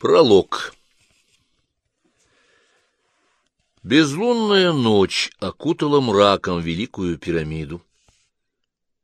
Пролог Безлунная ночь окутала мраком великую пирамиду.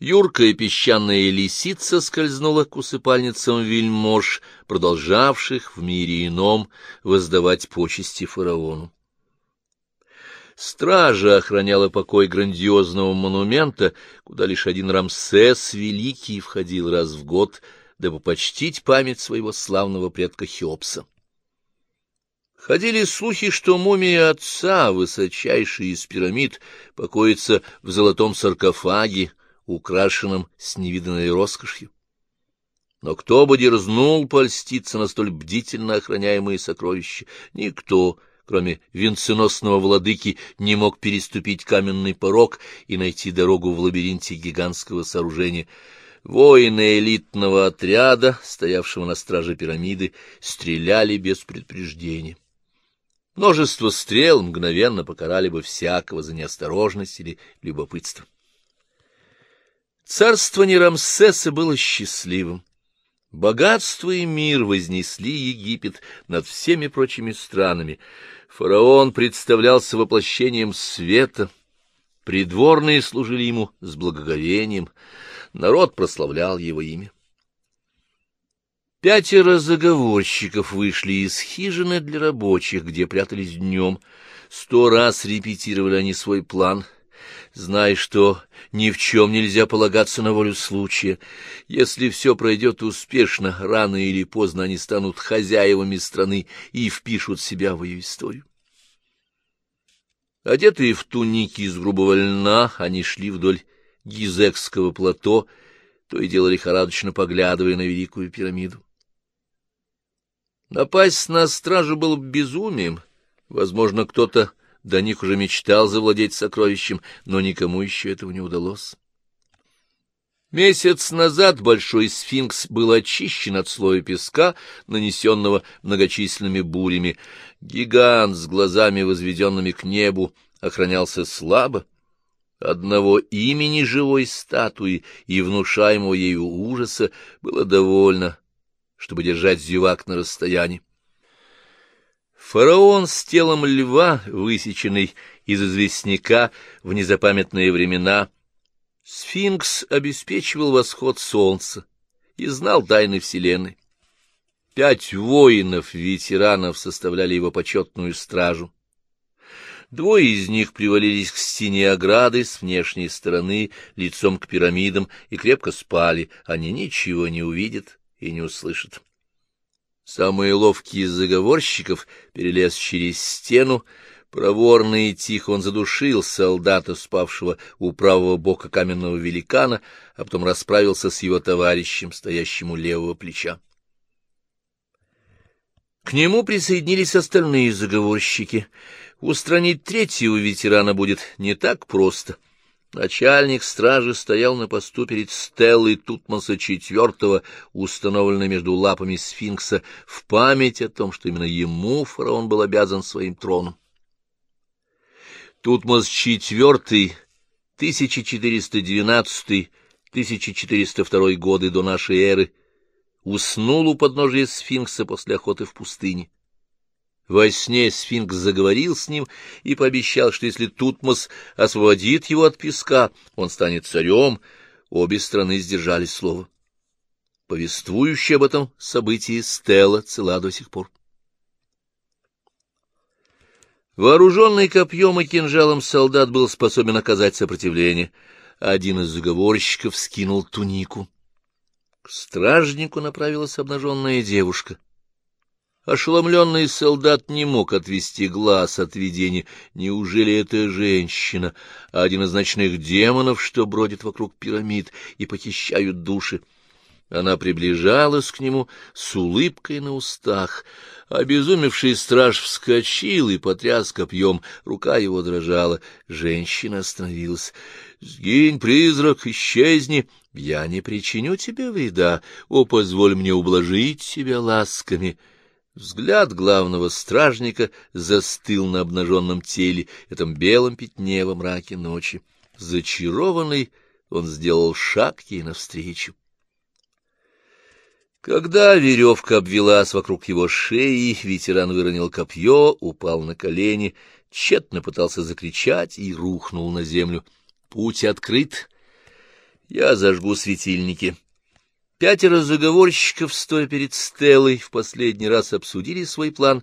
Юркая песчаная лисица скользнула к усыпальницам вельмож, продолжавших в мире ином воздавать почести фараону. Стража охраняла покой грандиозного монумента, куда лишь один Рамсес Великий входил раз в год — дабы почтить память своего славного предка Хеопса. Ходили слухи, что мумия отца, высочайшая из пирамид, покоится в золотом саркофаге, украшенном с невиданной роскошью. Но кто бы дерзнул польститься на столь бдительно охраняемые сокровища? Никто, кроме венценосного владыки, не мог переступить каменный порог и найти дорогу в лабиринте гигантского сооружения — Воины элитного отряда, стоявшего на страже пирамиды, стреляли без предупреждения. Множество стрел мгновенно покарали бы всякого за неосторожность или любопытство. Царствование Рамсеса было счастливым. Богатство и мир вознесли Египет над всеми прочими странами. Фараон представлялся воплощением света, придворные служили ему с благоговением — народ прославлял его имя. Пятеро заговорщиков вышли из хижины для рабочих, где прятались днем. Сто раз репетировали они свой план, зная, что ни в чем нельзя полагаться на волю случая. Если все пройдет успешно, рано или поздно они станут хозяевами страны и впишут себя в ее историю. Одетые в туники из грубого льна, они шли вдоль Гизекского плато, то и дело лихорадочно поглядывая на Великую пирамиду. Напасть на стражу было безумием. Возможно, кто-то до них уже мечтал завладеть сокровищем, но никому еще этого не удалось. Месяц назад большой сфинкс был очищен от слоя песка, нанесенного многочисленными бурями. Гигант с глазами, возведенными к небу, охранялся слабо, Одного имени живой статуи и внушаемого ею ужаса было довольно, чтобы держать зевак на расстоянии. Фараон с телом льва, высеченный из известняка в незапамятные времена, сфинкс обеспечивал восход солнца и знал тайны вселенной. Пять воинов-ветеранов составляли его почетную стражу. Двое из них привалились к стене ограды с внешней стороны, лицом к пирамидам, и крепко спали. Они ничего не увидят и не услышат. Самый ловкий из заговорщиков перелез через стену, Проворно и тихо он задушил солдата, спавшего у правого бока каменного великана, а потом расправился с его товарищем, стоящим у левого плеча. К нему присоединились остальные заговорщики. Устранить третьего ветерана будет не так просто. Начальник стражи стоял на посту перед стеллой Тутмоса IV, установленной между лапами сфинкса, в память о том, что именно ему фараон был обязан своим троном. Тутмос IV, 1412-1402 годы до нашей эры, уснул у подножия сфинкса после охоты в пустыне. Во сне сфинкс заговорил с ним и пообещал, что если Тутмос освободит его от песка, он станет царем. Обе страны сдержали слово. Повествующая об этом событии Стелла цела до сих пор. Вооруженный копьем и кинжалом солдат был способен оказать сопротивление. Один из заговорщиков скинул тунику. К стражнику направилась обнаженная девушка — Ошеломленный солдат не мог отвести глаз от видения. Неужели это женщина, один из ночных демонов, что бродит вокруг пирамид и похищают души? Она приближалась к нему с улыбкой на устах. Обезумевший страж вскочил и потряс копьем. Рука его дрожала. Женщина остановилась. — Сгинь, призрак, исчезни! Я не причиню тебе вреда. О, позволь мне ублажить тебя ласками! — Взгляд главного стражника застыл на обнаженном теле, этом белом пятне во мраке ночи. Зачарованный, он сделал шаг ей навстречу. Когда веревка обвелась вокруг его шеи, ветеран выронил копье, упал на колени, тщетно пытался закричать и рухнул на землю. Путь открыт. Я зажгу светильники. Пятеро заговорщиков, стоя перед Стеллой, в последний раз обсудили свой план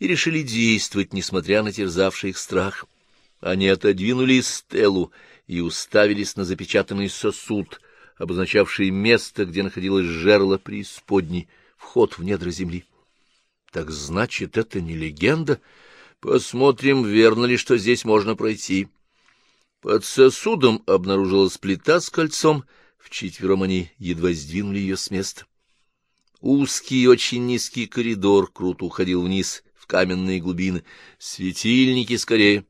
и решили действовать, несмотря на терзавший их страх. Они отодвинули Стеллу и уставились на запечатанный сосуд — обозначавший место, где находилось жерло преисподней, вход в недра земли. Так значит, это не легенда? Посмотрим, верно ли, что здесь можно пройти. Под сосудом обнаружилась плита с кольцом, вчетвером они едва сдвинули ее с места. Узкий, очень низкий коридор круто уходил вниз в каменные глубины. Светильники скорее.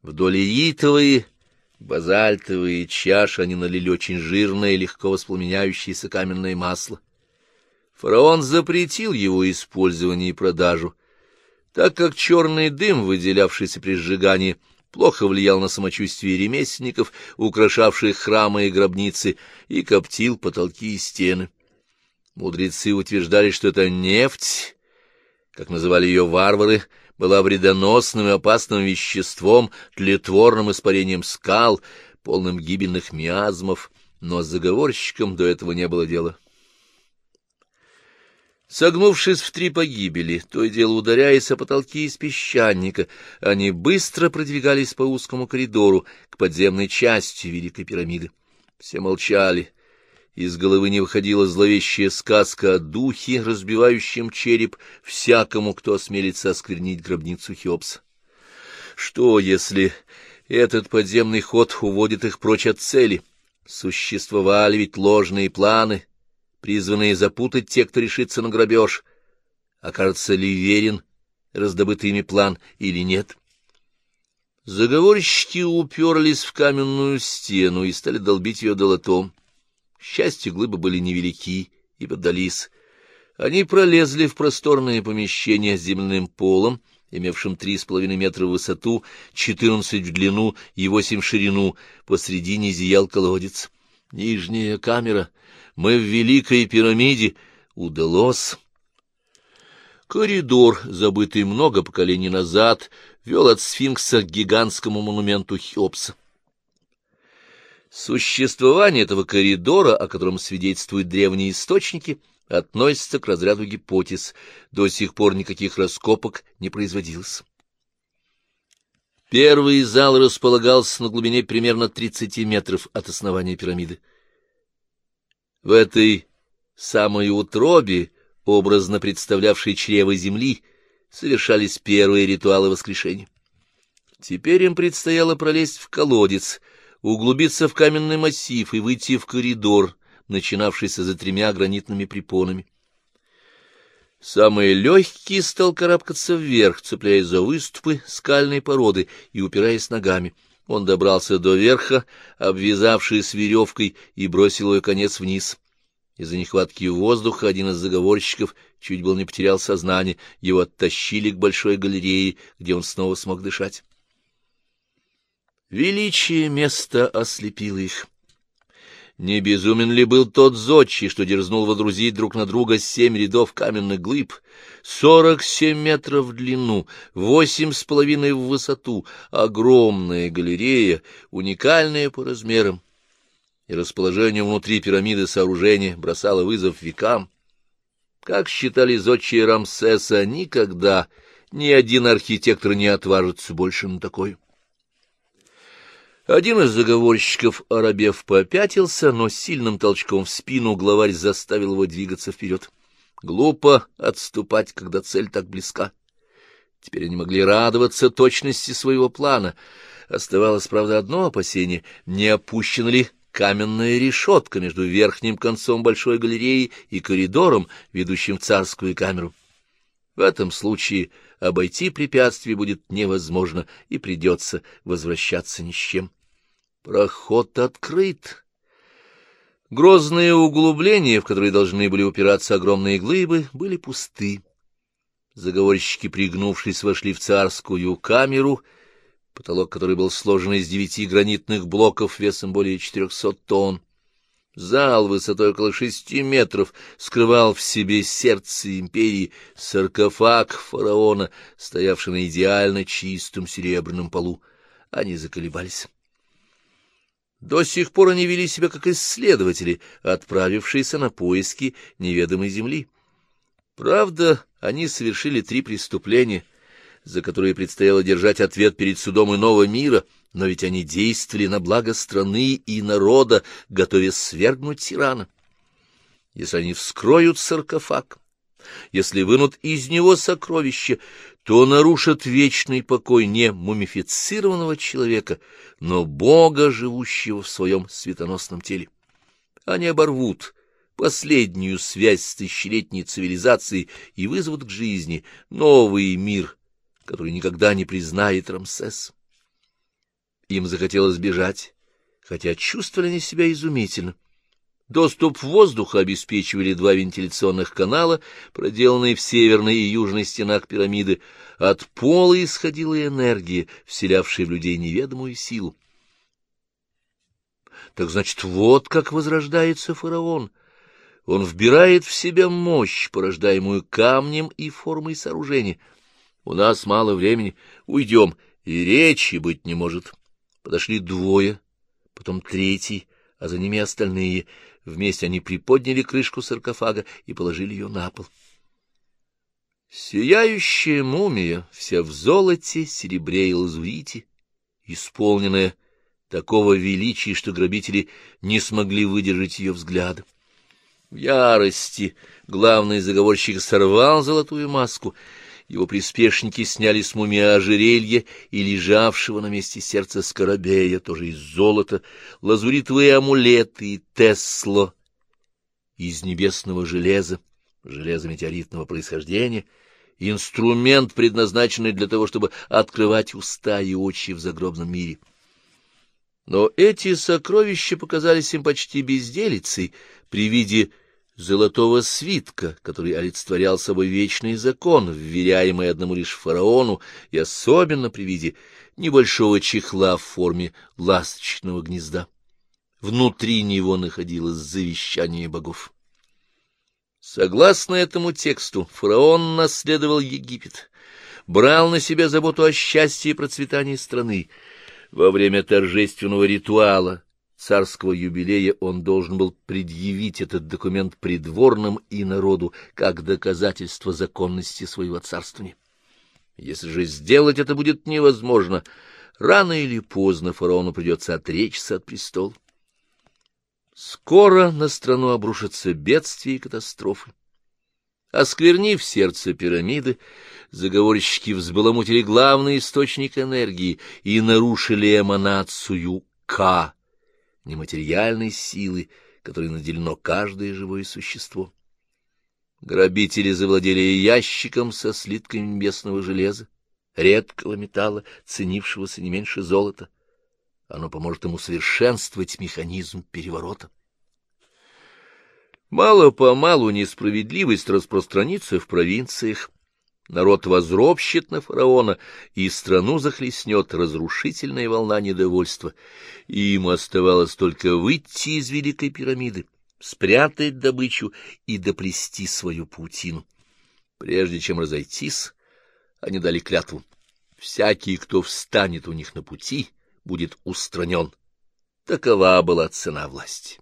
Вдоль итовые базальтовые чаши они налили очень жирное, легко воспламеняющееся каменное масло. Фараон запретил его использование и продажу, так как черный дым, выделявшийся при сжигании, плохо влиял на самочувствие ремесленников, украшавших храмы и гробницы, и коптил потолки и стены. Мудрецы утверждали, что это нефть, как называли ее варвары, была вредоносным и опасным веществом, тлетворным испарением скал, полным гибельных миазмов, но заговорщикам до этого не было дела. Согнувшись в три погибели, то и дело ударяясь о потолки из песчаника, они быстро продвигались по узкому коридору к подземной части Великой пирамиды. Все молчали, из головы не выходила зловещая сказка о духе, разбивающем череп всякому, кто осмелится осквернить гробницу Хеопса. Что, если этот подземный ход уводит их прочь от цели? Существовали ведь ложные планы, призванные запутать тех, кто решится на грабеж. Окажется ли верен раздобытый ими план или нет? Заговорщики уперлись в каменную стену и стали долбить ее долотом. К счастью, глыбы были невелики и поддались. Они пролезли в просторное помещение с земляным полом, имевшим три с половиной метра в высоту, четырнадцать в длину и восемь в ширину. Посредине зиял колодец. Нижняя камера. Мы в Великой пирамиде. Удалось. Коридор, забытый много поколений назад, вел от сфинкса к гигантскому монументу Хеопса. Существование этого коридора, о котором свидетельствуют древние источники, относится к разряду гипотез. До сих пор никаких раскопок не производилось. Первый зал располагался на глубине примерно 30 метров от основания пирамиды. В этой самой утробе, образно представлявшей чрево земли, совершались первые ритуалы воскрешения. Теперь им предстояло пролезть в колодец, углубиться в каменный массив и выйти в коридор, начинавшийся за тремя гранитными препонами. Самый легкий стал карабкаться вверх, цепляясь за выступы скальной породы и упираясь ногами. Он добрался до верха, обвязавшись веревкой, и бросил ее конец вниз. Из-за нехватки воздуха один из заговорщиков чуть был не потерял сознание, его оттащили к большой галерее, где он снова смог дышать. Величие места ослепило их. Не безумен ли был тот зодчий, что дерзнул водрузить друг на друга семь рядов каменных глыб, сорок семь метров в длину, восемь с половиной в высоту, огромная галерея, уникальная по размерам, и расположение внутри пирамиды сооружения бросало вызов векам. Как считали зодчие Рамсеса, никогда ни один архитектор не отважится больше на такой. Один из заговорщиков, оробев, попятился, но сильным толчком в спину главарь заставил его двигаться вперед. Глупо отступать, когда цель так близка. Теперь они могли радоваться точности своего плана. Оставалось, правда, одно опасение — не опущена ли каменная решетка между верхним концом большой галереи и коридором, ведущим в царскую камеру. В этом случае обойти препятствие будет невозможно, и придется возвращаться ни с чем. Проход открыт. Грозные углубления, в которые должны были упираться огромные глыбы, были пусты. Заговорщики, пригнувшись, вошли в царскую камеру, потолок которой был сложен из девяти гранитных блоков весом более четырехсот тонн. Зал высотой около шести метров скрывал в себе сердце империи саркофаг фараона, стоявший на идеально чистом серебряном полу. Они заколебались. До сих пор они вели себя как исследователи, отправившиеся на поиски неведомой земли. Правда, они совершили три преступления, за которые предстояло держать ответ перед судом иного мира, но ведь они действовали на благо страны и народа, готовясь свергнуть тирана. Если они вскроют саркофаг, если вынут из него сокровища, то нарушат вечный покой не мумифицированного человека, но Бога, живущего в своем светоносном теле. Они оборвут последнюю связь с тысячелетней цивилизацией и вызовут к жизни новый мир, который никогда не признает Рамсес. Им захотелось бежать, хотя чувствовали они себя изумительно. Доступ воздуха обеспечивали два вентиляционных канала, проделанные в северной и южной стенах пирамиды. От пола исходила энергия, вселявшая в людей неведомую силу. Так значит, вот как возрождается фараон. Он вбирает в себя мощь, порождаемую камнем и формой сооружения. У нас мало времени, уйдем, и речи быть не может. Подошли двое, потом третий, а за ними остальные — Вместе они приподняли крышку саркофага и положили ее на пол. Сияющая мумия, вся в золоте, серебре и лазурите, исполненная такого величия, что грабители не смогли выдержать ее взгляда. В ярости главный заговорщик сорвал золотую маску его приспешники сняли с мумии ожерелье и лежавшего на месте сердца скоробея, тоже из золота, лазуритовые амулеты и Тесло из небесного железа, железа метеоритного происхождения, инструмент, предназначенный для того, чтобы открывать уста и очи в загробном мире. Но эти сокровища показались им почти безделицей при виде золотого свитка, который олицетворял собой вечный закон, вверяемый одному лишь фараону, и особенно при виде небольшого чехла в форме ласточного гнезда. Внутри него находилось завещание богов. Согласно этому тексту, фараон наследовал Египет, брал на себя заботу о счастье и процветании страны. Во время торжественного ритуала царского юбилея он должен был предъявить этот документ придворным и народу как доказательство законности своего царствования. Если же сделать это будет невозможно, рано или поздно фараону придется отречься от престола. Скоро на страну обрушатся бедствия и катастрофы. Осквернив сердце пирамиды, заговорщики взбаламутили главный источник энергии и нарушили эманацию К, нематериальной силы, которой наделено каждое живое существо. Грабители завладели ящиком со слитками небесного железа, редкого металла, ценившегося не меньше золота. Оно поможет ему совершенствовать механизм переворота. Мало-помалу несправедливость распространится в провинциях, Народ возропщет на фараона, и страну захлестнет разрушительная волна недовольства. Им оставалось только выйти из Великой пирамиды, спрятать добычу и доплести свою паутину. Прежде чем разойтись, они дали клятву. Всякий, кто встанет у них на пути, будет устранен. Такова была цена власти.